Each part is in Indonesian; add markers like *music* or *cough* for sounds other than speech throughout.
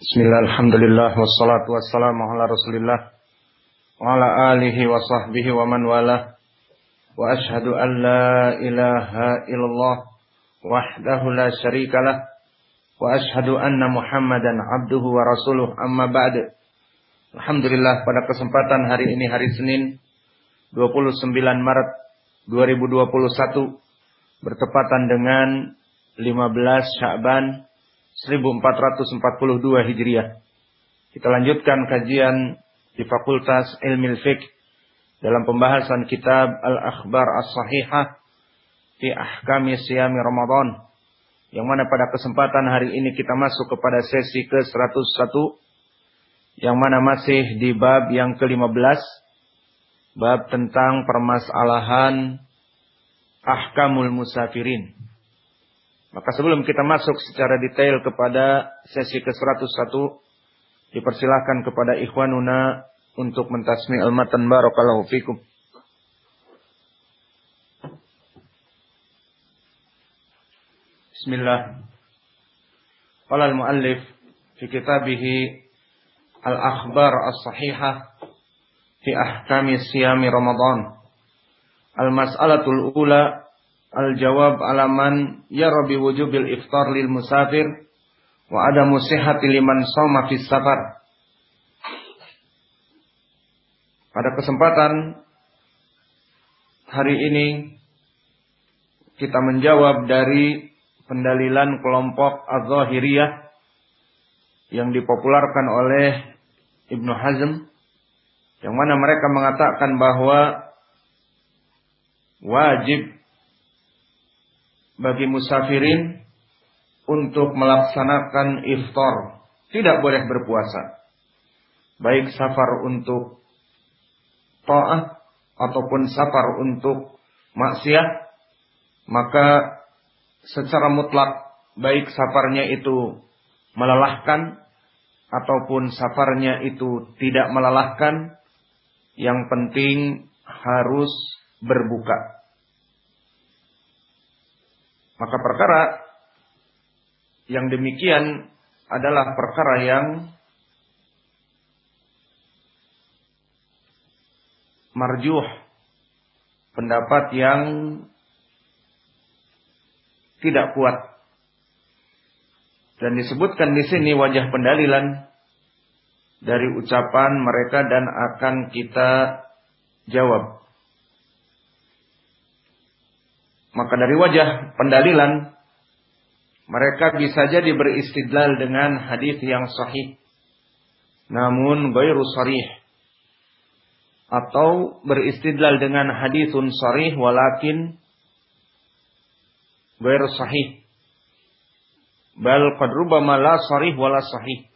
Bismillah, alhamdulillah, wassalatu wassalamu ala rasulillah Wa ala alihi wa sahbihi wa man Wa an la ilaha illallah Wahdahu la syarikalah Wa anna muhammadan abduhu wa rasuluh amma ba'd. Alhamdulillah pada kesempatan hari ini hari Senin 29 Maret 2021 Bertepatan dengan 15 Sya'ban 1442 Hijriah. Kita lanjutkan kajian di Fakultas Ilmu Fiqh dalam pembahasan kitab Al-Akhbar As-Sahihah fi Ahkami Siyami Ramadan. Yang mana pada kesempatan hari ini kita masuk kepada sesi ke-101 yang mana masih di bab yang ke-15 bab tentang permasalahan ahkamul musafirin. Maka sebelum kita masuk secara detail kepada sesi ke-101, dipersilahkan kepada ikhwanuna untuk mentasmi al-matan barakallahu fikum. Bismillah. Qala al-muallif fi kitabih Al-Akhbar As-Sahihah fi Ahkami Siyami Ramadan. Al-mas'alatul ula Al-jawab alaman yara bi wujubil iftar lil musafir wa adamu sihhati liman shoma fis safar. Pada kesempatan hari ini kita menjawab dari pendalilan kelompok Az-Zahiriyah yang dipopularkan oleh Ibnu Hazm yang mana mereka mengatakan bahwa wajib bagi musafirin untuk melaksanakan iftar. Tidak boleh berpuasa. Baik safar untuk ta'ah ataupun safar untuk maksiat. Maka secara mutlak baik safarnya itu melelahkan ataupun safarnya itu tidak melelahkan. Yang penting harus berbuka. Maka perkara yang demikian adalah perkara yang marjuh, pendapat yang tidak kuat. Dan disebutkan di sini wajah pendalilan dari ucapan mereka dan akan kita jawab. Maka dari wajah pendalilan mereka bisa jadi beristidlal dengan hadis yang sahih. Namun ghairu sarih. Atau beristidlal dengan hadisun sarih walakin ghairu sahih. Bal qad rubama la sarih wala sahih.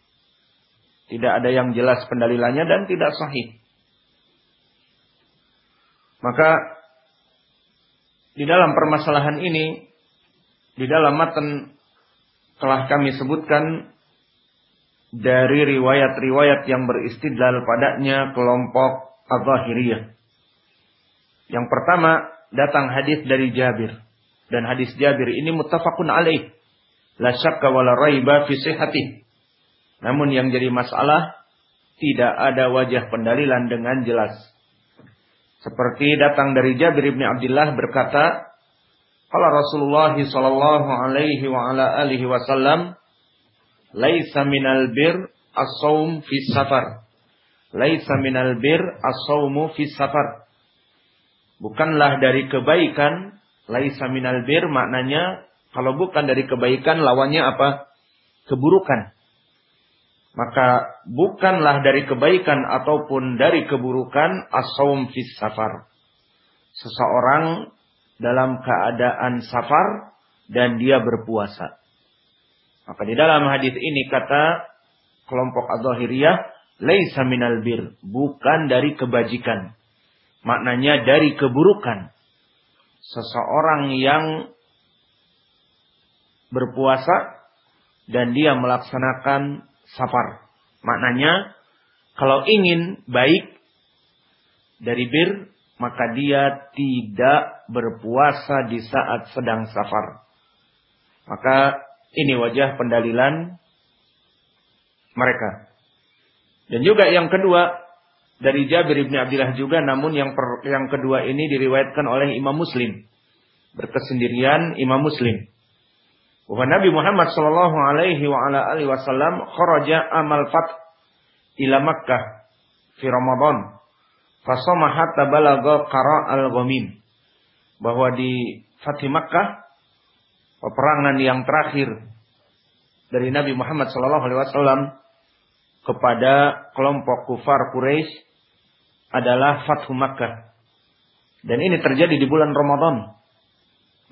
Tidak ada yang jelas pendalilannya dan tidak sahih. Maka di dalam permasalahan ini, di dalam matan telah kami sebutkan dari riwayat-riwayat yang beristidlal padanya kelompok Al-Zahiriyah. Yang pertama datang hadis dari Jabir dan hadis Jabir ini muttafaqun alaih. La syakka wala raiba fi sihhatih. Namun yang jadi masalah tidak ada wajah pendalilan dengan jelas. Seperti datang dari Jabir bin Abdullah berkata, Kala Rasulullah sallallahu alaihi wa ala alihi wasallam, "Laisa minal bir as-saum fi safar." Laisa minal bir as-saumu fi safar. Bukanlah dari kebaikan, laisa minal bir maknanya kalau bukan dari kebaikan lawannya apa? Keburukan. Maka bukanlah dari kebaikan ataupun dari keburukan as-saum fis safar. Seseorang dalam keadaan safar dan dia berpuasa. Maka di dalam hadis ini kata kelompok Az-Zahiriyah, laisa minal bir, bukan dari kebajikan. Maknanya dari keburukan. Seseorang yang berpuasa dan dia melaksanakan safar. Maknanya kalau ingin baik dari bir, maka dia tidak berpuasa di saat sedang safar. Maka ini wajah pendalilan mereka. Dan juga yang kedua dari Jabir bin Abdullah juga namun yang per, yang kedua ini diriwayatkan oleh Imam Muslim. Berkesendirian Imam Muslim. Bahwa Nabi Muhammad sallallahu alaihi wa ala alihi wasallam kharaja amal fat ila Makkah fi Ramadan. Fasoma hatta balagha qara al-ghamim. Bahwa di Fatih Makkah peperangan yang terakhir dari Nabi Muhammad sallallahu alaihi wasallam kepada kelompok kufar Quraisy adalah Fathu Makkah. Dan ini terjadi di bulan Ramadan.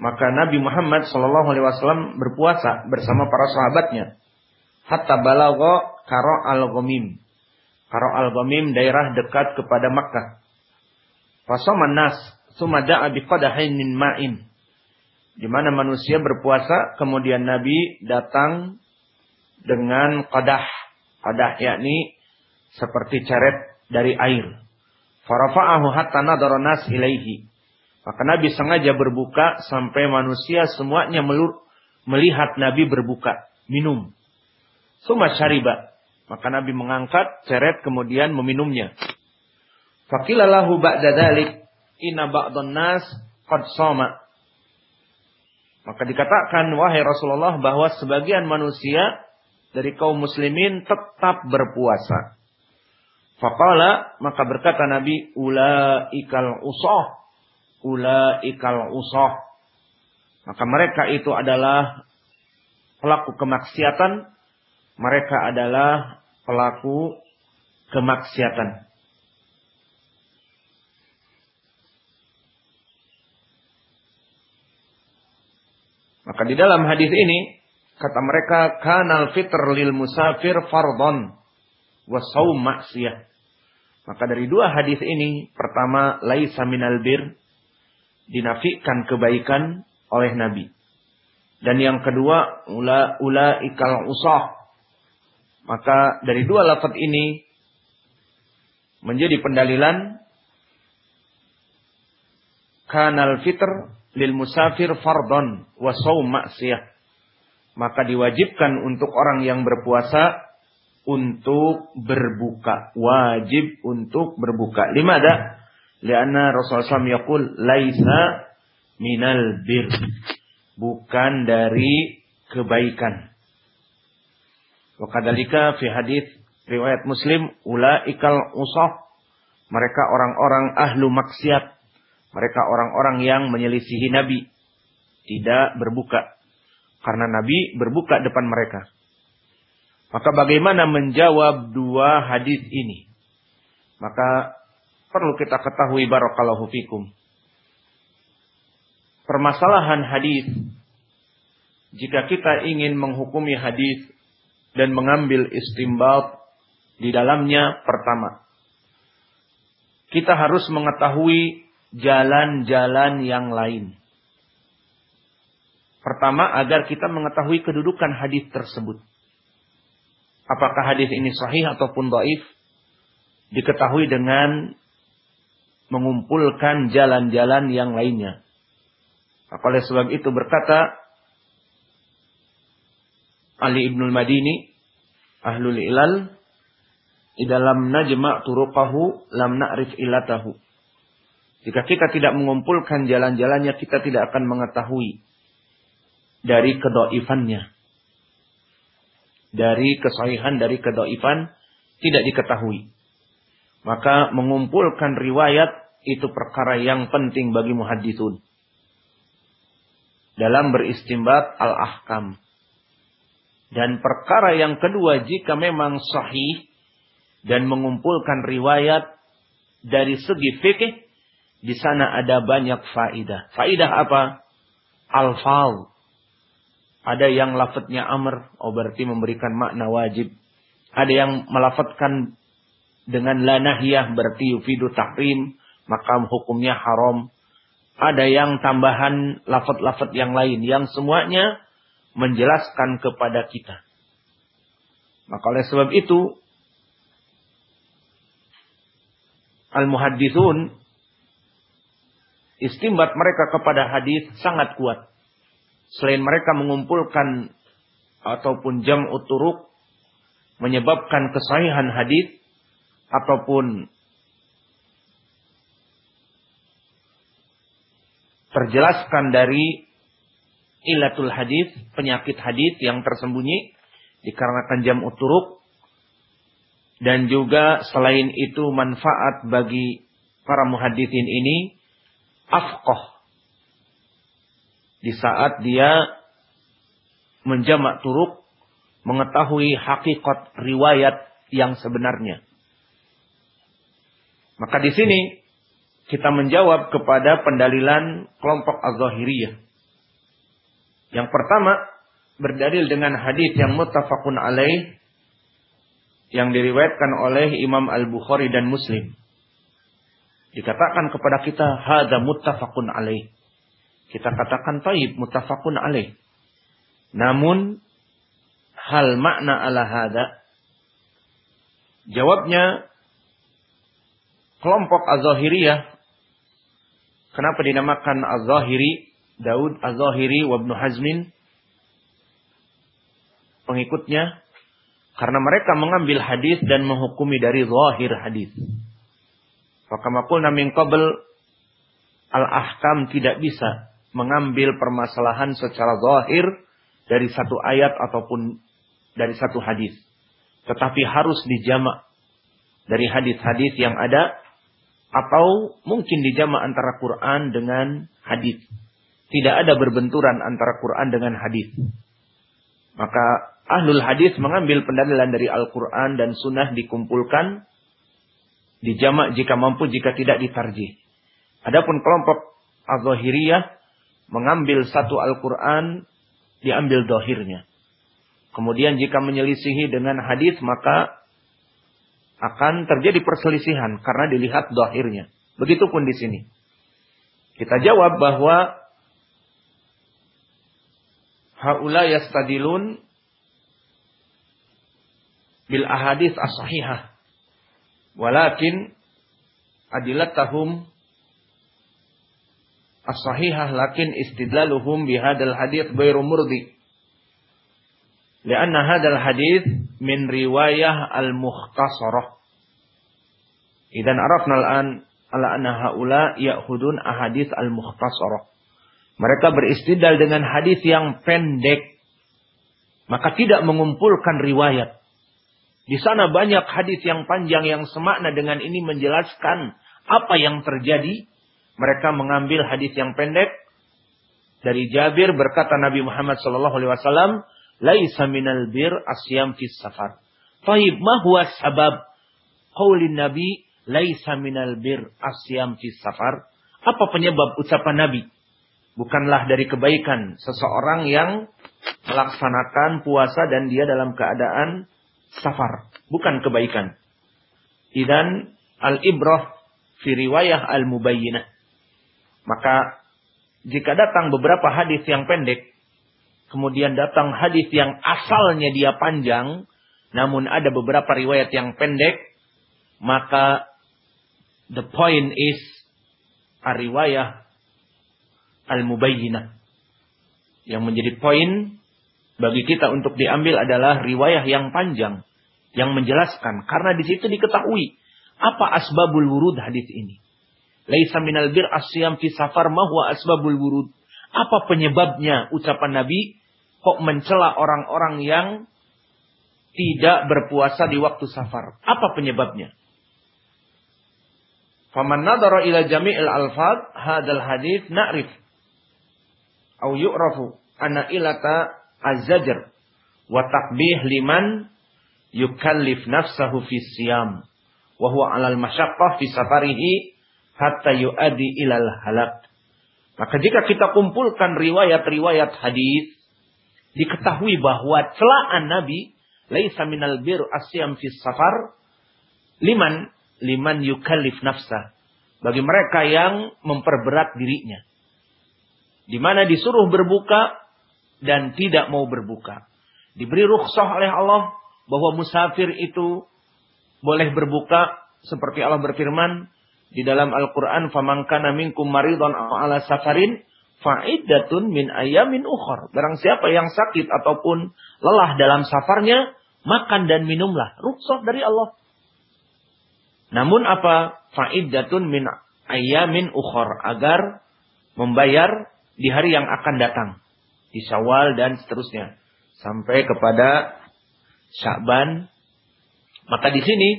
Maka Nabi Muhammad Shallallahu Alaihi Wasallam berpuasa bersama para sahabatnya. Hatta balago karo al gomim. Karo al gomim daerah dekat kepada Makkah. Fasoman nas sumada biqadahin min ma'in. Di mana manusia berpuasa, kemudian Nabi datang dengan qadah Qadah yakni seperti ceret dari air. Farafa'ahu hatta nadara nas ilaihi. Maka Nabi sengaja berbuka sampai manusia semuanya melur, melihat Nabi berbuka, minum. Suma syariba. Maka Nabi mengangkat ceret kemudian meminumnya. Fakilalahu ba'da dalik inna ba'dun nas qad sama. Maka dikatakan wahai Rasulullah bahwa sebagian manusia dari kaum muslimin tetap berpuasa. Faqala maka berkata Nabi ulaikal usah ulaikal usah. Maka mereka itu adalah pelaku kemaksiatan. Mereka adalah pelaku kemaksiatan. Maka di dalam hadis ini Kata mereka, kanal fitr lil musafir fardon wa saum maksiyah. Maka dari dua hadis ini, pertama laisa minal bir dinafikan kebaikan oleh Nabi. Dan yang kedua ula ula ikal usah. Maka dari dua lafaz ini menjadi pendalilan kanal fitr lil musafir fardon wa saum maksiyah maka diwajibkan untuk orang yang berpuasa untuk berbuka. Wajib untuk berbuka. Lima ada. Lianna Rasulullah SAW yakul laisa minal bir. Bukan dari kebaikan. Wakadalika fi hadis riwayat Muslim ulaikal usah. Mereka orang-orang ahlu maksiat. Mereka orang-orang yang menyelisihi Nabi. Tidak berbuka. Karena Nabi berbuka depan mereka. Maka bagaimana menjawab dua hadis ini? Maka perlu kita ketahui barakallahu fikum. Permasalahan hadis jika kita ingin menghukumi hadis dan mengambil istimbat di dalamnya pertama kita harus mengetahui jalan-jalan yang lain. Pertama, agar kita mengetahui kedudukan hadis tersebut. Apakah hadis ini sahih ataupun dhaif? Diketahui dengan mengumpulkan jalan-jalan yang lainnya. Maka oleh sebab itu berkata Ali Ibnul Madini, Ahlul Ilal, di dalam najma' turuqahu lam na'rif ilatahu. Jika kita tidak mengumpulkan jalan-jalannya, kita tidak akan mengetahui dari kedoifannya. Dari kesahihan dari kedoifan tidak diketahui. Maka mengumpulkan riwayat itu perkara yang penting bagi muhadithun. Dalam beristimbat al-ahkam. Dan perkara yang kedua jika memang sahih dan mengumpulkan riwayat dari segi fikih di sana ada banyak faidah. Faidah apa? Al-fal ada yang lafadznya amr, oh berarti memberikan makna wajib. Ada yang melafatkan dengan la nahiyah berarti yufidu tahrim, maka hukumnya haram. Ada yang tambahan lafad-lafad yang lain yang semuanya menjelaskan kepada kita. Maka oleh sebab itu al-muhaddithun istimbat mereka kepada hadis sangat kuat. Selain mereka mengumpulkan ataupun jam uturuk menyebabkan kesahihan hadis ataupun terjelaskan dari ilatul hadis, penyakit hadis yang tersembunyi dikarenakan jam uturuk dan juga selain itu manfaat bagi para muhadithin ini afqah di saat dia menjamak turuk mengetahui hakikat riwayat yang sebenarnya. Maka di sini kita menjawab kepada pendalilan kelompok Az-Zahiriyah. Yang pertama berdalil dengan hadis yang muttafaqun alaih yang diriwayatkan oleh Imam Al-Bukhari dan Muslim. Dikatakan kepada kita hadza muttafaqun alaih. Kita katakan taib muttafaqun alaih. Namun hal makna ala hada Jawabnya kelompok Az-Zahiriyah kenapa dinamakan Az-Zahiri Daud Az-Zahiri wa Ibnu Hazmin pengikutnya karena mereka mengambil hadis dan menghukumi dari zahir hadis. Maka qulna min qabl al-ahkam tidak bisa mengambil permasalahan secara zahir dari satu ayat ataupun dari satu hadis. Tetapi harus dijamak dari hadis-hadis yang ada atau mungkin dijamak antara Quran dengan hadis. Tidak ada berbenturan antara Quran dengan hadis. Maka Ahlul hadis mengambil pendalilan dari Al-Quran dan Sunnah dikumpulkan, dijamak jika mampu, jika tidak ditarjih. Adapun kelompok Az-Zahiriyah mengambil satu Al-Quran, diambil dohirnya. Kemudian jika menyelisihi dengan hadis maka akan terjadi perselisihan karena dilihat dohirnya. Begitupun di sini. Kita jawab bahwa haula yastadilun bil ahadis as-sahihah. Walakin adilatahum as-sahihah lakin istidlaluhum bihadal hadis ghairu murdi. Lianna hadal hadis min riwayah al-mukhtasarah. Idan arafna al-an ala anna haula ya'khudun ahadis al-mukhtasarah. Mereka beristidlal dengan hadis yang pendek. Maka tidak mengumpulkan riwayat. Di sana banyak hadis yang panjang yang semakna dengan ini menjelaskan apa yang terjadi. Mereka mengambil hadis yang pendek dari Jabir berkata Nabi Muhammad sallallahu alaihi wasallam, "Laisa minal bir asyam fis safar." Taib, ma huwa sabab qaulin Nabi laisa minal bir asyam fis safar? Apa penyebab ucapan Nabi? Bukanlah dari kebaikan seseorang yang melaksanakan puasa dan dia dalam keadaan safar, bukan kebaikan. Idan al-ibrah fi riwayah al-mubayyinah. Maka jika datang beberapa hadis yang pendek, kemudian datang hadis yang asalnya dia panjang, namun ada beberapa riwayat yang pendek, maka the point is riwayah al-mubayyinah. Yang menjadi poin bagi kita untuk diambil adalah riwayah yang panjang yang menjelaskan karena di situ diketahui apa asbabul wurud hadis ini. Laisa minal bir asyam fi safar ma huwa asbabul wurud. Apa penyebabnya ucapan Nabi kok mencela orang-orang yang tidak berpuasa di waktu safar? Apa penyebabnya? Faman nadara ila jami'il alfad hadal hadis na'rif au yu'rafu anna ilata az-zajr wa takbih liman yukallif nafsahu fi siyam wa huwa 'alal masyaqqah fi safarihi hatta yu'addi ilal halak. Maka jika kita kumpulkan riwayat-riwayat hadis diketahui bahwa celaan Nabi laisa minal bir asyam fi safar liman liman yukallif nafsa bagi mereka yang memperberat dirinya di mana disuruh berbuka dan tidak mau berbuka. Diberi rukhsah oleh Allah bahwa musafir itu boleh berbuka seperti Allah berfirman di dalam Al-Qur'an faman kana minkum maridun ala safarin fa'iddatun min ayamin ukhra. Barang siapa yang sakit ataupun lelah dalam safarnya, makan dan minumlah. Rukhsah dari Allah. Namun apa? Faidatun min ayamin ukhor. Agar membayar di hari yang akan datang. Di syawal dan seterusnya. Sampai kepada Sya'ban. Maka di sini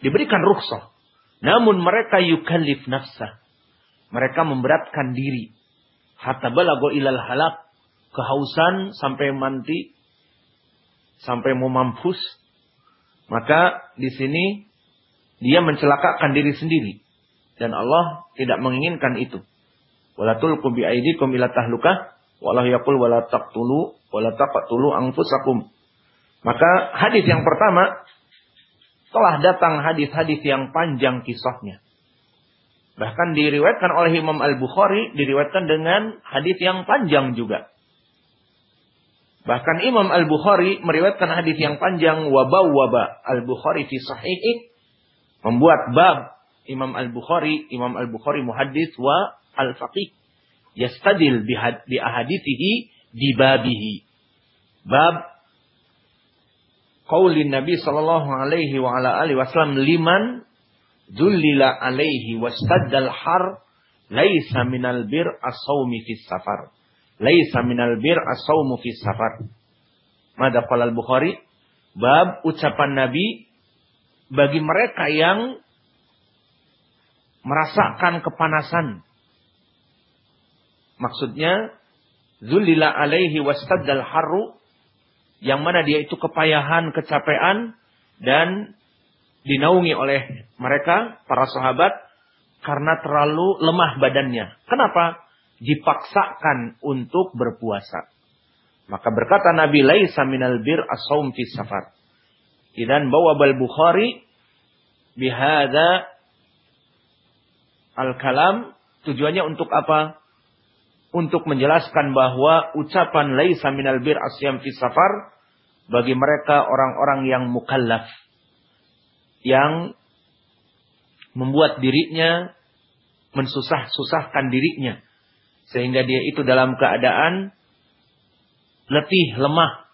diberikan rukhsah. Namun mereka yukallif nafsah. Mereka memberatkan diri. Hatta balago ilal halak. Kehausan sampai mati. Sampai mau mampus. Maka di sini dia mencelakakan diri sendiri. Dan Allah tidak menginginkan itu. Wala tulqu bi aydikum ila tahlukah wallahu yaqul wala taqtulu wala taqtulu anfusakum. Maka hadis yang pertama telah datang hadis-hadis yang panjang kisahnya. Bahkan diriwayatkan oleh Imam Al-Bukhari diriwayatkan dengan hadis yang panjang juga. Bahkan Imam Al-Bukhari meriwayatkan hadis yang panjang wabau waba Al-Bukhari fi sahihi membuat bab Imam Al-Bukhari, Imam Al-Bukhari muhaddis wa al-faqih yastadil bi ahadithihi di babihi. Bab qaulin Nabi sallallahu alaihi wasallam liman dullila alaihi wastaddal har laisa minal bir as-saumi fi safar. Laisa minal bir as-saumu fi safar. Mada qala al-Bukhari? Bab ucapan Nabi bagi mereka yang merasakan kepanasan. Maksudnya, zulila alaihi wastaddal haru, yang mana dia itu kepayahan, kecapean, dan dinaungi oleh mereka, para sahabat, karena terlalu lemah badannya. Kenapa? Dipaksakan untuk berpuasa. Maka berkata Nabi laisa minal bir as-saum fi safar. Idan bawa bal Bukhari bihada al-kalam tujuannya untuk apa? Untuk menjelaskan bahwa ucapan laisa minal bir asyam fi safar bagi mereka orang-orang yang mukallaf yang membuat dirinya mensusah-susahkan dirinya sehingga dia itu dalam keadaan letih, lemah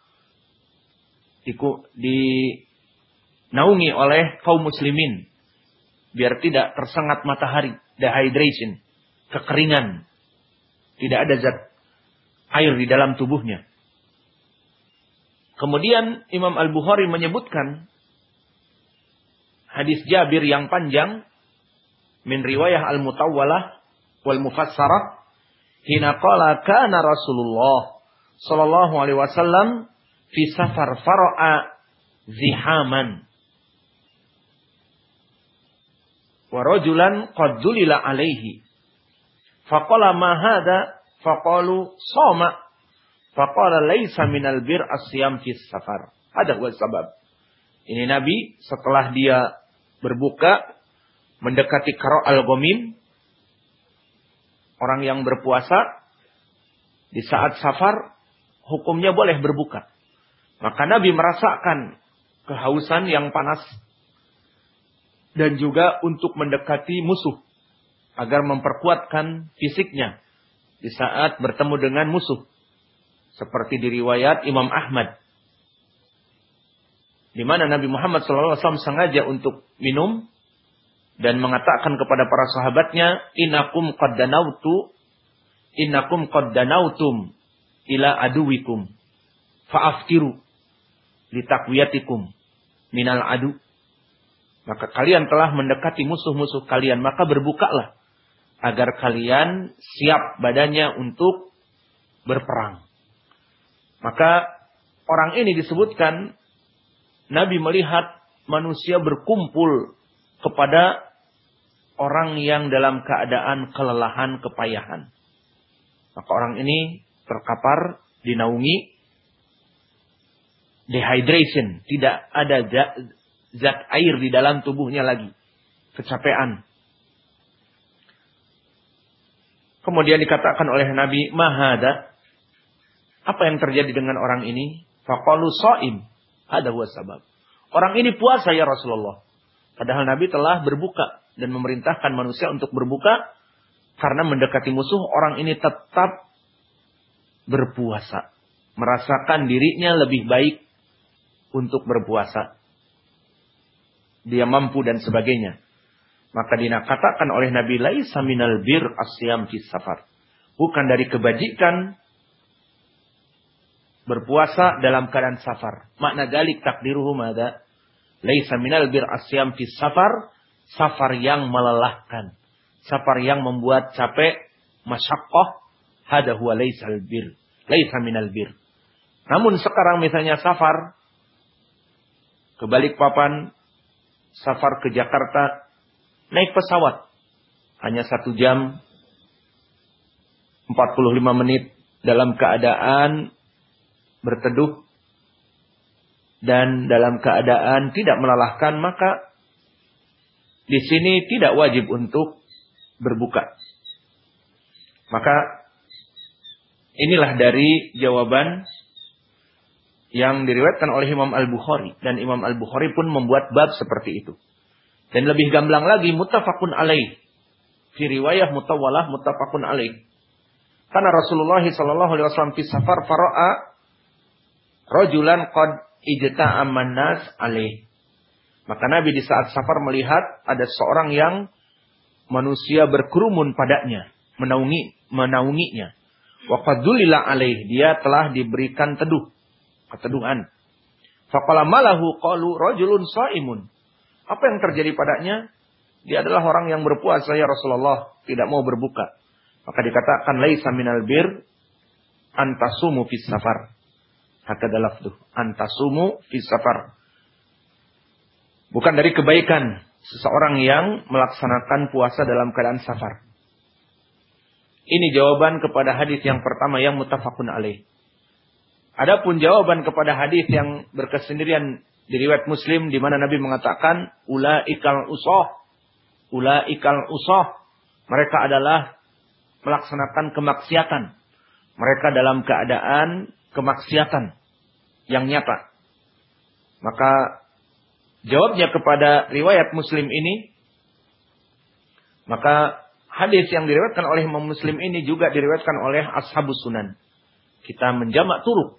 di, di naungi oleh kaum muslimin biar tidak tersengat matahari, dehydration, kekeringan. Tidak ada zat air di dalam tubuhnya. Kemudian Imam Al-Bukhari menyebutkan hadis Jabir yang panjang. Min riwayah Al-Mutawwalah wal Mufassarah. Hina qala kana Rasulullah sallallahu alaihi wasallam fi safar fara'a zihaman. Wa rajulan qad dzulila alaihi. Faqala ma hadha? Faqalu sama faqala laisa minal bir asyam fi safar. Ada wa sabab. Ini nabi setelah dia berbuka mendekati karo al-ghamim orang yang berpuasa di saat safar hukumnya boleh berbuka. Maka nabi merasakan kehausan yang panas dan juga untuk mendekati musuh agar memperkuatkan fisiknya di saat bertemu dengan musuh. Seperti di riwayat Imam Ahmad di mana Nabi Muhammad SAW sengaja untuk minum dan mengatakan kepada para sahabatnya inakum qad innakum qad ila aduwikum fa'aftiru litakwiyatikum minal adu maka kalian telah mendekati musuh-musuh kalian. Maka berbukalah. Agar kalian siap badannya untuk berperang. Maka orang ini disebutkan. Nabi melihat manusia berkumpul kepada orang yang dalam keadaan kelelahan, kepayahan. Maka orang ini terkapar, dinaungi, dehydration, tidak ada zat air di dalam tubuhnya lagi. Kecapean. Kemudian dikatakan oleh Nabi, Mahada. Apa yang terjadi dengan orang ini? Faqalu so'im. Ada huwa sabab. Orang ini puasa ya Rasulullah. Padahal Nabi telah berbuka. Dan memerintahkan manusia untuk berbuka. Karena mendekati musuh, orang ini tetap berpuasa. Merasakan dirinya lebih baik untuk berpuasa. Dia mampu dan sebagainya. Maka dinakatakan oleh Nabi laisa minal bir asyam safar. Bukan dari kebajikan berpuasa dalam keadaan safar. Makna dalik takdiruhu mada? Laisa minal bir asyam fis safar. Safar yang melelahkan. Safar yang membuat capek. Masyakoh. Hada huwa laisal bir. Laisa minal bir. Namun sekarang misalnya safar. Kebalik papan. Safar ke Jakarta naik pesawat. Hanya satu jam 45 menit dalam keadaan berteduh dan dalam keadaan tidak melelahkan maka di sini tidak wajib untuk berbuka. Maka inilah dari jawaban yang diriwayatkan oleh Imam Al-Bukhari dan Imam Al-Bukhari pun membuat bab seperti itu. Dan lebih gamblang lagi muttafaqun alaih. Fi riwayah mutawalah muttafaqun alaih. Karena Rasulullah sallallahu alaihi wasallam safar fara'a rajulan qad ijta'a nas alaih. Maka Nabi di saat safar melihat ada seorang yang manusia berkerumun padanya, menaungi menaunginya. Wa qadulila alaih, dia telah diberikan teduh, keteduhan. Faqala malahu qalu rajulun shaimun. Apa yang terjadi padanya? Dia adalah orang yang berpuasa ya Rasulullah, tidak mau berbuka. Maka dikatakan laisa minal bir antasumu fis safar. Hakada lafduh, antasumu fis safar. Bukan dari kebaikan seseorang yang melaksanakan puasa dalam keadaan safar. Ini jawaban kepada hadis yang pertama yang mutafakun alaih. Adapun jawaban kepada hadis yang berkesendirian di riwayat Muslim di mana Nabi mengatakan ulaikal usah. Ulaikal usah. Mereka adalah melaksanakan kemaksiatan. Mereka dalam keadaan kemaksiatan yang nyata. Maka jawabnya kepada riwayat Muslim ini maka hadis yang diriwayatkan oleh Imam Muslim ini juga diriwayatkan oleh Ashabus Sunan. Kita menjamak turuk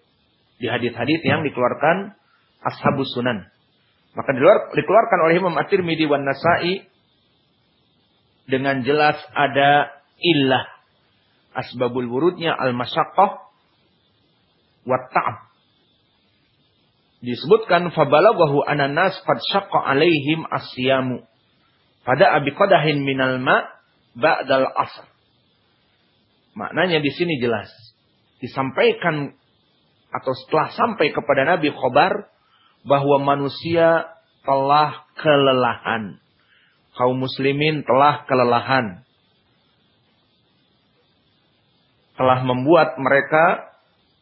di hadis-hadis yang dikeluarkan ashabus sunan. Maka dikeluarkan oleh Imam At-Tirmidzi wan Nasa'i dengan jelas ada illah asbabul wurudnya al-masyaqqah wa ta'ab. Disebutkan fabalaghahu ananas qad syaqqa alaihim asyamu. Pada abi qadahin minal ma ba'dal asr. Maknanya di sini jelas. Disampaikan atau setelah sampai kepada Nabi khobar bahwa manusia telah kelelahan. Kaum muslimin telah kelelahan. Telah membuat mereka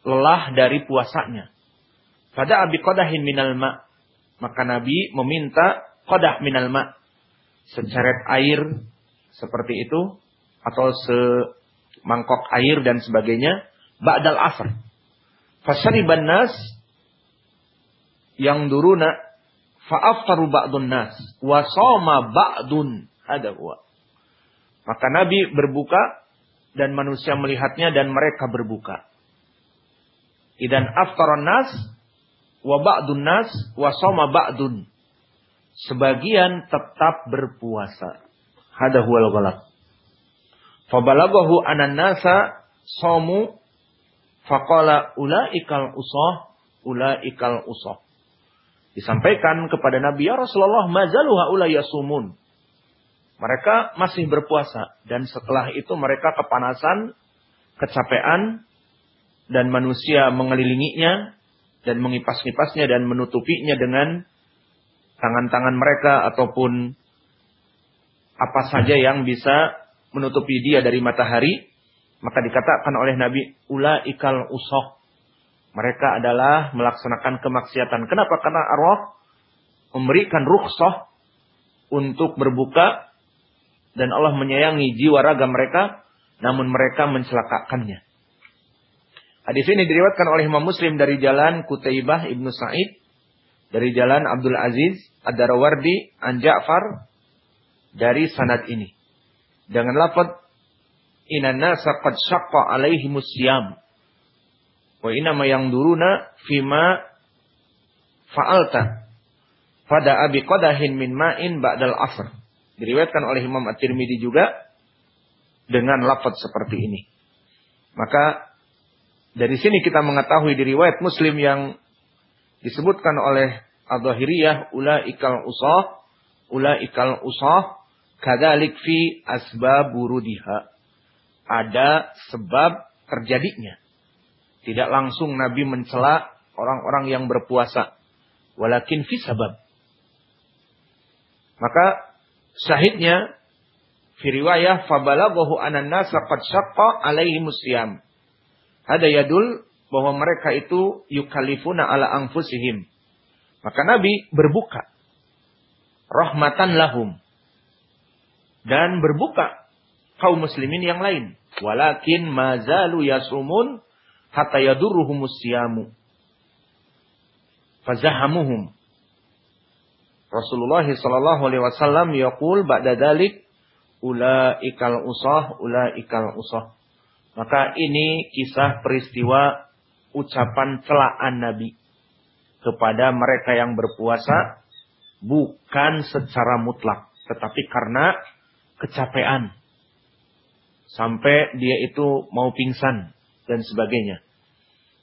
lelah dari puasanya. Pada abi qadahin minal ma. Maka Nabi meminta qadah minal ma. Seceret air seperti itu. Atau semangkok air dan sebagainya. Ba'dal asr. Fasariban nas yang duruna fa'aftaru ba'dun nas wa soma ba'dun ada huwa. Maka Nabi berbuka dan manusia melihatnya dan mereka berbuka. Idan aftaran nas wa ba'dun nas wa soma ba'dun. Sebagian tetap berpuasa. Hada huwal ghalab. Fabalagahu anan nasa somu faqala ulaikal usah ulaikal usah. Disampaikan kepada Nabi ya Rasulullah mazalu haula yasumun. Mereka masih berpuasa dan setelah itu mereka kepanasan, kecapean dan manusia mengelilinginya dan mengipas-ngipasnya dan menutupinya dengan tangan-tangan mereka ataupun apa saja yang bisa menutupi dia dari matahari maka dikatakan oleh Nabi ula ikal usoh mereka adalah melaksanakan kemaksiatan. Kenapa? Karena Allah memberikan rukhsah untuk berbuka dan Allah menyayangi jiwa raga mereka namun mereka mencelakakannya. Hadis ini diriwayatkan oleh Imam Muslim dari jalan Kutaibah Ibnu Sa'id dari jalan Abdul Aziz Ad-Darawardi An Ja'far dari sanad ini. Dengan lafaz Inna nasa qad syaqqa alaihimus siyam Wa inama yang duruna fima fa'alta pada abi qadahin min ma'in ba'dal asr. Diriwayatkan oleh Imam At-Tirmidzi juga dengan lafaz seperti ini. Maka dari sini kita mengetahui di riwayat Muslim yang disebutkan oleh Al-Zahiriyah ulaikal usah ulaikal usah kadalik fi asbab burudiha. Ada sebab terjadinya. Tidak langsung Nabi mencela orang-orang yang berpuasa. Walakin fi sabab. Maka syahidnya fi riwayah fabalaghahu anan nasa qad syaqqa alaihi musyam. Ada yadul bahwa mereka itu yukalifuna ala anfusihim. Maka Nabi berbuka rahmatan lahum dan berbuka kaum muslimin yang lain. Walakin mazalu yasumun hatta yadurruhumus siyamu. Fazahamuhum. Rasulullah sallallahu alaihi wasallam yaqul ba'da dalik ulaikal usah ulaikal usah. Maka ini kisah peristiwa ucapan celaan Nabi kepada mereka yang berpuasa bukan secara mutlak tetapi karena kecapean sampai dia itu mau pingsan dan sebagainya.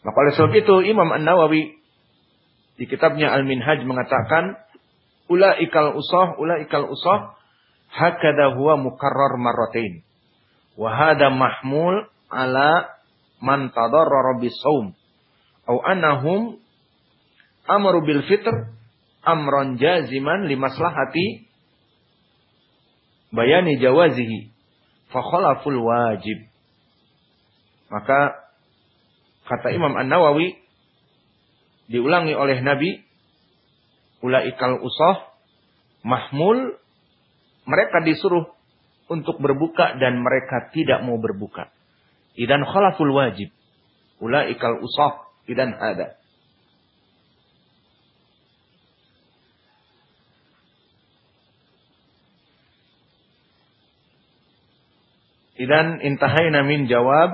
Maka oleh sebab itu Imam An-Nawawi di kitabnya Al-Minhaj mengatakan ulaikal usah ulaikal usah hakada huwa mukarrar marratain. Wa hada mahmul ala man tadarrara bisawm au annahum amru bil fitr amran jaziman limaslahati bayani jawazihi. Fa khalaful wajib. Maka kata Imam An-Nawawi diulangi oleh Nabi ulaikal usah mahmul. Mereka disuruh untuk berbuka dan mereka tidak mau berbuka. Idan khalaful wajib. Ulaikal usah idan ada. Idan intahayna min jawab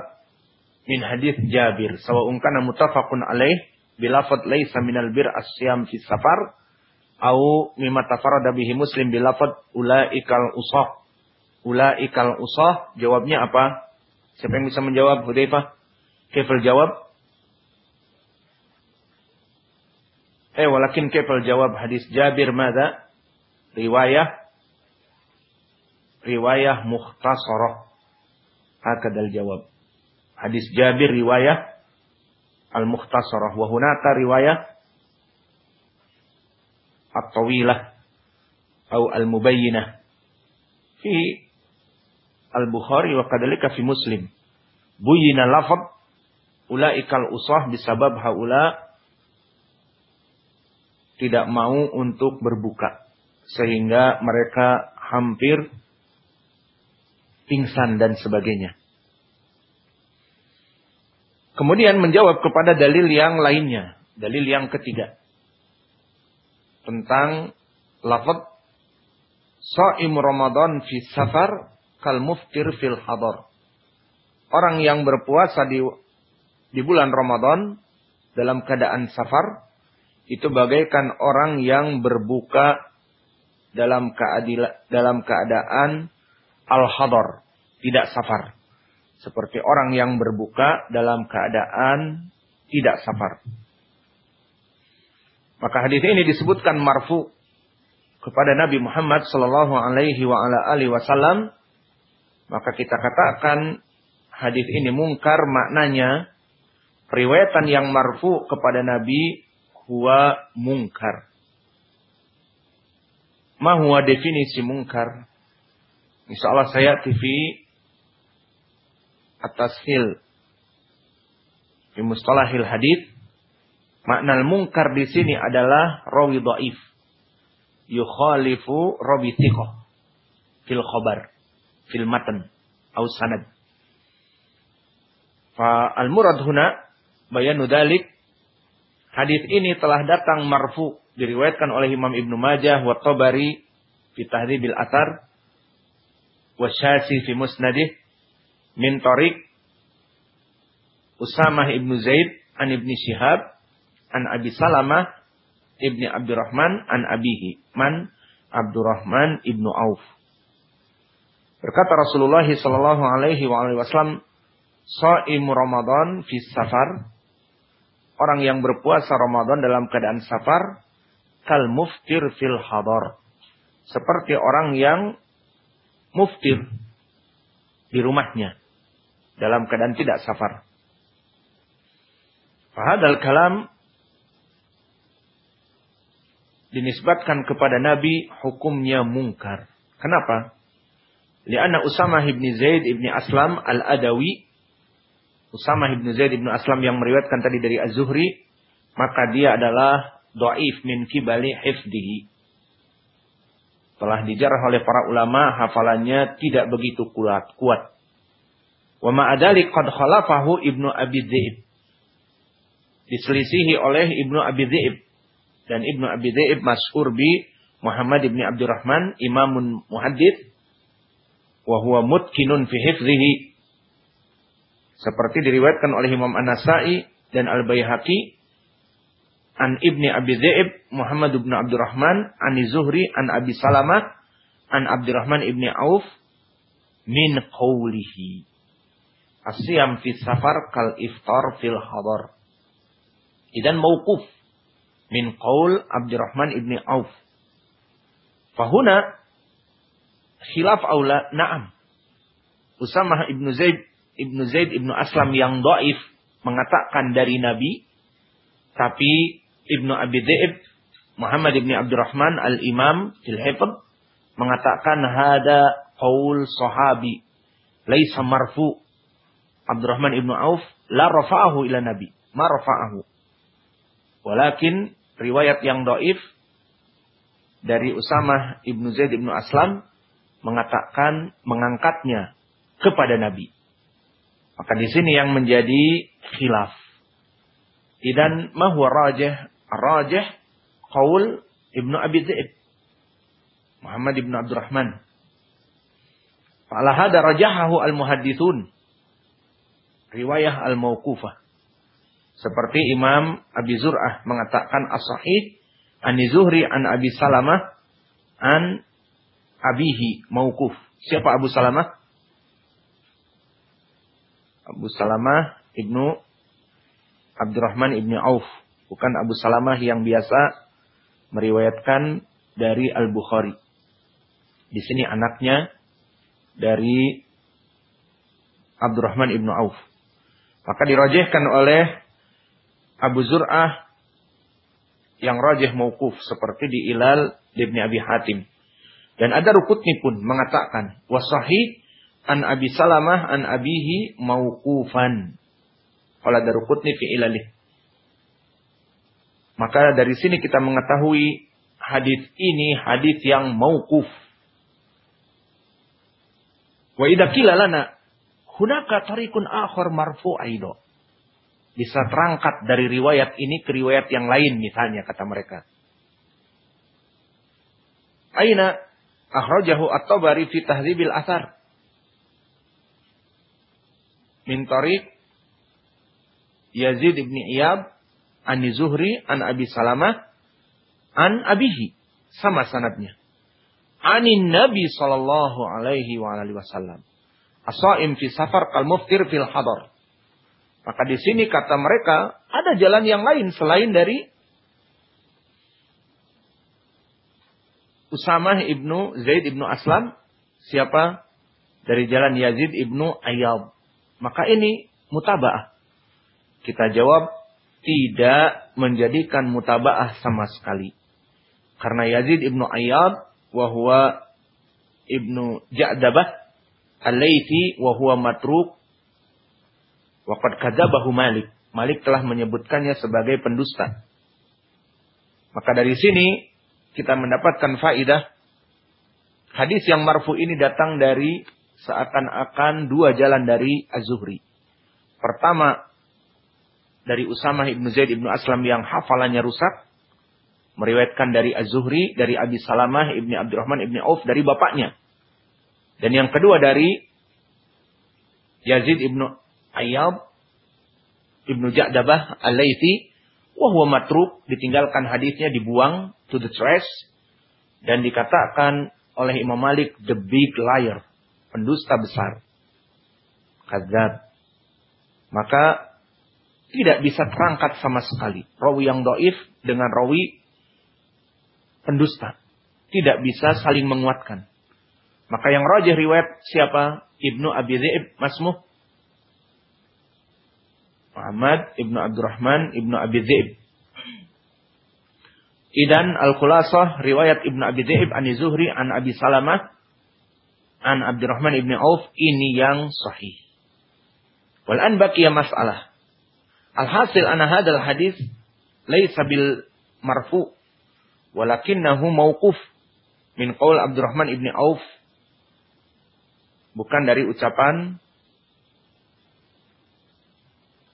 min hadis Jabir sawa'un kana muttafaqun alaih bilafad laisa minal bir asyam fi safar au mimma tafarrada bihi Muslim bilafad ulaikal usah ulaikal usah jawabnya apa siapa yang bisa menjawab? Hudzaifah? Kaifal jawab? Eh walakin kaifal jawab hadis Jabir mada riwayah? Riwayah mukhtasarah hakadal jawab. Hadis Jabir riwayah Al-Mukhtasarah wa hunaka riwayah At-Tawilah. Atau Al-Mubayyinah. Fi Al-Bukhari wa kadalika fi Muslim. Buyina lafad ulaikal usah bisabab haula tidak mau untuk berbuka sehingga mereka hampir pingsan dan sebagainya. Kemudian menjawab kepada dalil yang lainnya. Dalil yang ketiga. Tentang lafad Sa'im Ramadan fi safar kal muftir fil hadar. Orang yang berpuasa di di bulan Ramadan dalam keadaan safar itu bagaikan orang yang berbuka dalam keadila, dalam keadaan al-hadar, tidak safar. Seperti orang yang berbuka dalam keadaan tidak safar. Maka hadis ini disebutkan marfu kepada Nabi Muhammad sallallahu alaihi wa ala alihi wasallam. Maka kita katakan hadis ini mungkar maknanya periwayatan yang marfu kepada Nabi huwa mungkar. Ma huwa definisi mungkar? Insyaallah saya TV at-tashil di mustalahil hadith makna mungkar di sini adalah rawi dhaif yukhalifu rawi thiqah fil khabar fil matan au sanad fa al murad huna bayanu dalik hadis ini telah datang marfu diriwayatkan oleh Imam Ibnu Majah wa Tabari fi Tahdhibil Athar wa Syasi fi Musnadih min Tariq Usamah ibnu Zaid an ibni Shihab an Abi Salamah ibni Abdurrahman an abihi. Man Abdurrahman ibnu Auf. Berkata Rasulullah sallallahu alaihi wasallam, "Shaim Ramadan fi safar." Orang yang berpuasa Ramadan dalam keadaan safar kal muftir fil hadar. Seperti orang yang muftir di rumahnya dalam keadaan tidak safar. Fahadal kalam dinisbatkan kepada Nabi hukumnya mungkar. Kenapa? Lianna Usama ibn Zaid ibn Aslam al-Adawi Usama ibn Zaid ibn Aslam yang meriwayatkan tadi dari Az-Zuhri maka dia adalah do'if min kibali hifdihi. Telah dijarah oleh para ulama hafalannya tidak begitu kuat. kuat. Wa ma'adali qad khalafahu Ibnu Abi Zaid diselisihi oleh Ibnu Abi Dhi'ib. Dan Ibnu Abi Dhi'ib masyhur bi Muhammad ibni Abdurrahman imamun muhaddits wa huwa mutkinun fi hifzihi. Seperti diriwayatkan oleh Imam An-Nasa'i dan Al-Baihaqi an Ibni Abi Dhi'ib Muhammad ibn Abdurrahman an Zuhri an Abi Salamah an Abdurrahman ibni Auf min qawlihi asyam fi safar kal iftar fil hadar Idan mauquf min qaul Abdurrahman ibni Auf. Fahuna khilaf aula na'am. Usamah ibnu Zaid ibnu Zaid ibnu Aslam yang doif mengatakan dari Nabi, tapi ibnu Abi Dhaib Muhammad ibni Abdurrahman al-Imam fil mengatakan hada qaul sahabi laisa marfu. Abdurrahman ibnu Auf la rafa'ahu ila Nabi ma rafa'ahu. Walakin riwayat yang doif dari Usamah ibnu Zaid ibnu Aslam mengatakan mengangkatnya kepada Nabi. Maka di sini yang menjadi khilaf. Dan mahwa rajah rajah qaul ibnu Abi Zaid Muhammad ibnu Abdurrahman. Fa'ala hada rajahahu al-muhaddithun. Riwayah al-mauqufah. Seperti Imam Abi Zur'ah mengatakan as-sahih an Zuhri an Abi Salamah an abihi mauquf. Siapa Abu Salamah? Abu Salamah ibnu Abdurrahman ibnu Auf. Bukan Abu Salamah yang biasa meriwayatkan dari Al-Bukhari. Di sini anaknya dari Abdurrahman ibnu Auf. Maka dirajihkan oleh Abu Zur'ah yang rajih mauquf seperti di Ilal Ibn Abi Hatim. Dan ada Rukutni pun mengatakan wasahih an Abi Salamah an abihi mauqufan. Kalau ada Rukutni fi ilalih. Maka dari sini kita mengetahui hadis ini hadis yang mauquf. Wa idza qila lana hunaka tariqun akhar marfu aido bisa terangkat dari riwayat ini ke riwayat yang lain misalnya kata mereka. Aina akhrajahu at-Tabari fi Tahdzibil Atsar. Min tariq Yazid bin Iyab an Zuhri an Abi Salamah an abihi sama sanadnya. Anin Nabi sallallahu alaihi wa alihi wasallam. Asaim fi safar kal muftir fil hadar. Maka di sini kata mereka ada jalan yang lain selain dari Usamah ibnu Zaid ibnu Aslam. Siapa? Dari jalan Yazid ibnu Ayyab. Maka ini mutaba'ah. Kita jawab tidak menjadikan mutaba'ah sama sekali. Karena Yazid ibnu Ayyab wahwa ibnu Ja'dabah al-Laythi wahwa matruk Waqad kadzabahu Malik. Malik telah menyebutkannya sebagai pendusta. Maka dari sini kita mendapatkan faidah hadis yang marfu ini datang dari seakan-akan dua jalan dari Az-Zuhri. Pertama dari Usamah ibnu Zaid ibnu Aslam yang hafalannya rusak. Meriwayatkan dari Az-Zuhri, dari Abi Salamah ibni Abdurrahman ibni Auf, dari bapaknya. Dan yang kedua dari Yazid ibnu Ayyab Ibnu Ja'dabah Al-Laythi Wahwa matruk, ditinggalkan hadisnya, dibuang to the trash. Dan dikatakan oleh Imam Malik, the big liar. Pendusta besar. Kadzab. Maka tidak bisa terangkat sama sekali. Rawi yang doif dengan rawi pendusta. Tidak bisa saling menguatkan. Maka yang rajih riwayat siapa? Ibnu Abi Zaib Masmuh. Muhammad Ibnu Abdurrahman Ibnu Abi Zaib. Idan Al-Khulasah riwayat Ibnu Abi Zaib an Zuhri an Abi Salamah an Abdurrahman Ibnu Auf ini yang sahih. Wal an baqiya mas'alah. Alhasil anna hadal hadis laisa bil marfu walakinnahu mauquf min qaul Abdurrahman ibni Auf bukan dari ucapan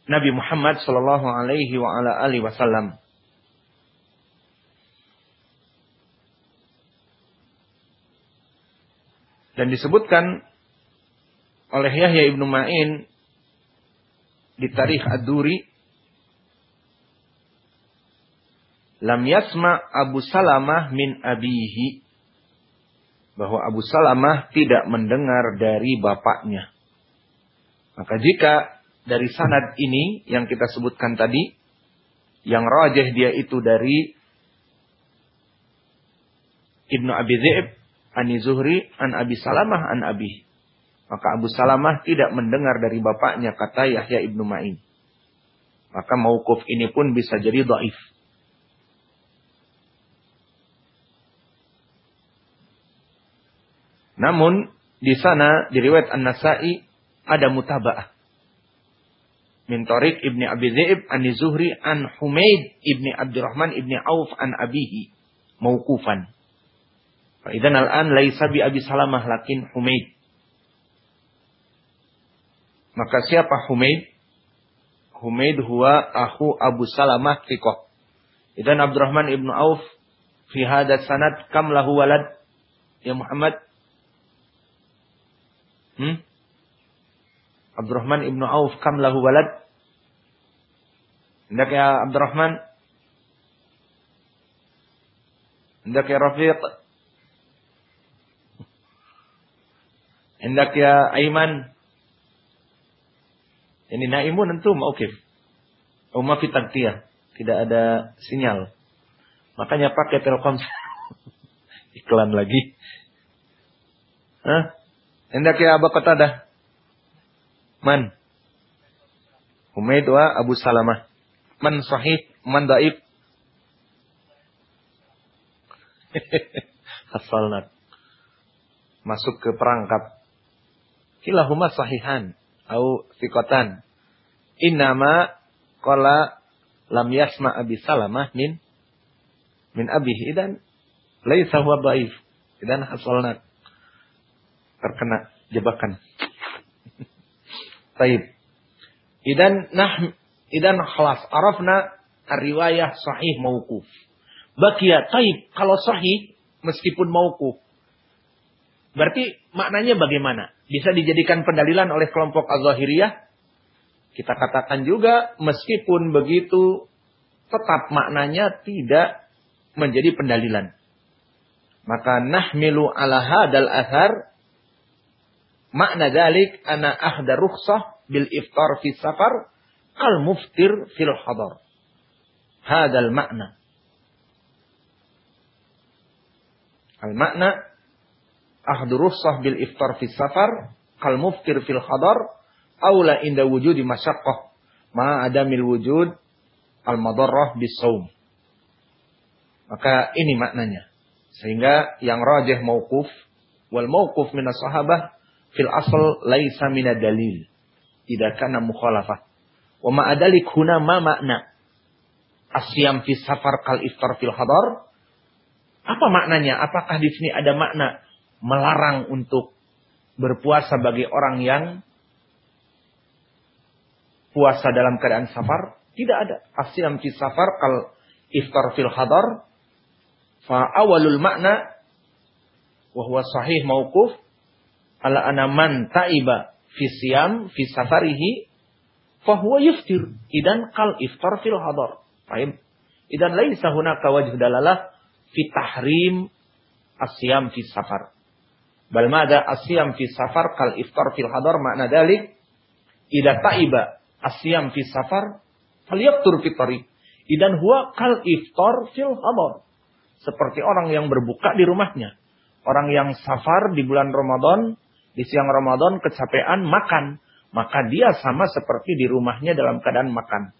Nabi Muhammad sallallahu alaihi wa ala alihi wasallam. Dan disebutkan oleh Yahya ibnu Ma'in di tarikh Ad-Duri lam yasma Abu Salamah min abihi bahwa Abu Salamah tidak mendengar dari bapaknya. Maka jika dari sanad ini yang kita sebutkan tadi, yang rajih dia itu dari Ibnu Abi Zaib, Ani Zuhri, An Abi Salamah, An Abi. Maka Abu Salamah tidak mendengar dari bapaknya kata Yahya Ibnu Ma'in. Maka maukuf ini pun bisa jadi dhaif. Namun di sana di riwayat An-Nasa'i ada mutaba'ah. Min Tariq Ibni Abi Zaib an Zuhri an Humaid Ibni Abdurrahman Ibni Auf an Abihi mauqufan. Fa idzan al-an laisa bi Abi Salamah lakin Humaid. Maka siapa Humaid? Humaid huwa aku Abu Salamah thiqah. Idan Abdurrahman Ibnu Auf fi hadha sanad kam lahu walad? Ya Muhammad Hmm? Abdurrahman ibnu Auf kam lahu walad? Hendak ya Abdurrahman? Hendak ya Rafiq? Hendak ya Aiman? Ini naimun tentu oke. Umma fi Tidak ada sinyal. Makanya pakai Telkom. *laughs* Iklan lagi. Hah? Hendak ya Abu Qatadah. Man. Humaid wa Abu Salamah. Man sahih, man daib. *laughs* Hasalnat. Masuk ke perangkap. Kilahuma sahihan. Au fikotan. Innama qala lam yasma Abi Salamah min min abihi dan laisa huwa dhaif. Idan hasalnat terkena jebakan. Taib. Idan nah idan khalas arafna riwayah sahih mauquf. Bakia taib kalau sahih meskipun mauquf. Berarti maknanya bagaimana? Bisa dijadikan pendalilan oleh kelompok Az-Zahiriyah? Kita katakan juga meskipun begitu tetap maknanya tidak menjadi pendalilan. Maka nahmilu ala hadal athar Makna dalik ana ahda rukhsah bil iftar fi safar al muftir fil hadar. Hadal makna. Al makna ahdu rukhsah bil iftar fi safar kal muftir fil hadar aula inda wujudi masyaqqah ma adamil wujud al madarrah bis saum. Maka ini maknanya. Sehingga yang rajih mauquf wal mauquf minas sahabah fil asal laisa mina dalil. Tidak kana mukhalafah. Wa ma'adalik huna ma makna. Asyam fi safar kal iftar fil hadar. Apa maknanya? Apakah di sini ada makna melarang untuk berpuasa bagi orang yang puasa dalam keadaan safar? Tidak ada. Asyam fi safar kal iftar fil hadar. Fa awalul makna wahwa sahih mauquf ala anaman ta'iba fi siyam fi safarihi fahuwa yuftir idan kal iftar fil hadar Paham? Idan laisa hunaka wajh dalalah fi tahrim asyam fi safar. Bal mada asyam fi safar kal iftar fil hadar makna dalik idza taiba asyam fi safar falyaftur fi tariq. Idan huwa kal iftar fil hadar. Seperti orang yang berbuka di rumahnya. Orang yang safar di bulan Ramadan, di siang Ramadan kecapean makan. Maka dia sama seperti di rumahnya dalam keadaan makan.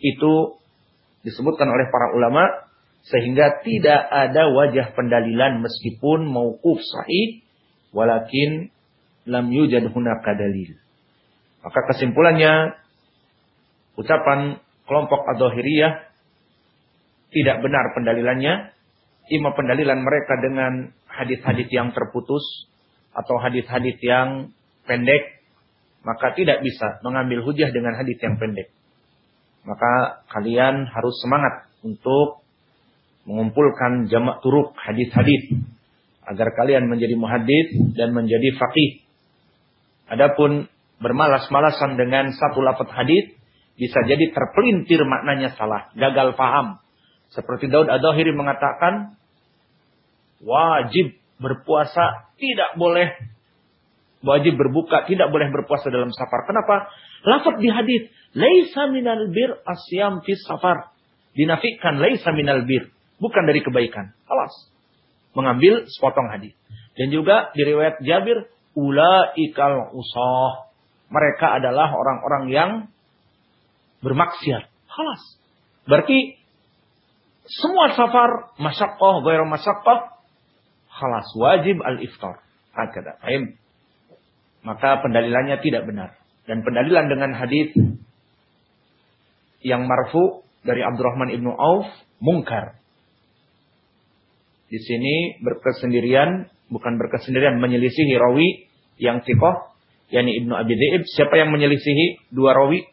Itu disebutkan oleh para ulama sehingga tidak ada wajah pendalilan meskipun mauquf sahih walakin lam yujad hunaka dalil. Maka kesimpulannya ucapan kelompok Adzohiriyah tidak benar pendalilannya. Ima pendalilan mereka dengan hadis-hadis yang terputus atau hadis-hadis yang pendek, maka tidak bisa mengambil hujah dengan hadis yang pendek maka kalian harus semangat untuk mengumpulkan jamak turuk hadis-hadis agar kalian menjadi muhadis dan menjadi faqih. Adapun bermalas-malasan dengan satu lafaz hadis bisa jadi terpelintir maknanya salah, gagal paham. Seperti Daud Ad-Dahiri mengatakan wajib berpuasa tidak boleh wajib berbuka tidak boleh berpuasa dalam safar. Kenapa? Lafaz di hadis Laisa minal bir asyam fis safar. Dinafikan laisa minal bir. Bukan dari kebaikan. Alas. Mengambil sepotong hadis. Dan juga di riwayat Jabir. Ulaikal usah. Mereka adalah orang-orang yang bermaksiat. Alas. Berarti semua safar masyakoh, gairah masyakoh. Halas. Wajib al-iftar. Hakada. Maka pendalilannya tidak benar. Dan pendalilan dengan hadis yang marfu dari Abdurrahman ibnu Auf mungkar. Di sini berkesendirian, bukan berkesendirian, menyelisihi rawi yang tikoh, yakni Ibnu Abi Dhaib. Siapa yang menyelisihi dua rawi?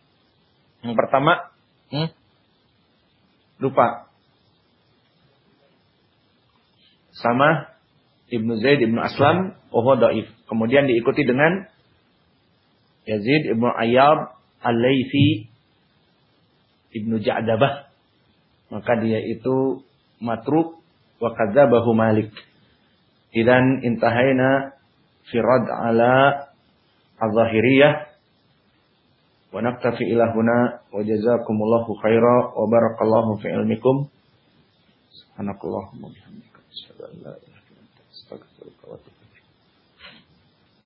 Yang pertama, hmm? lupa. Sama Ibnu Zaid Ibnu Aslam, oh daif. Kemudian diikuti dengan Yazid Ibnu Ayyab Al-Laythi Ibnu Ja'dabah. Maka dia itu matruk wa kadzabahu Malik. Idan intahaina fi rad ala al-zahiriyah wa naktafi ila huna wa jazakumullahu khaira wa barakallahu fi ilmikum. Subhanakallahumma bihamdika asyhadu an la ilaha пока только вот.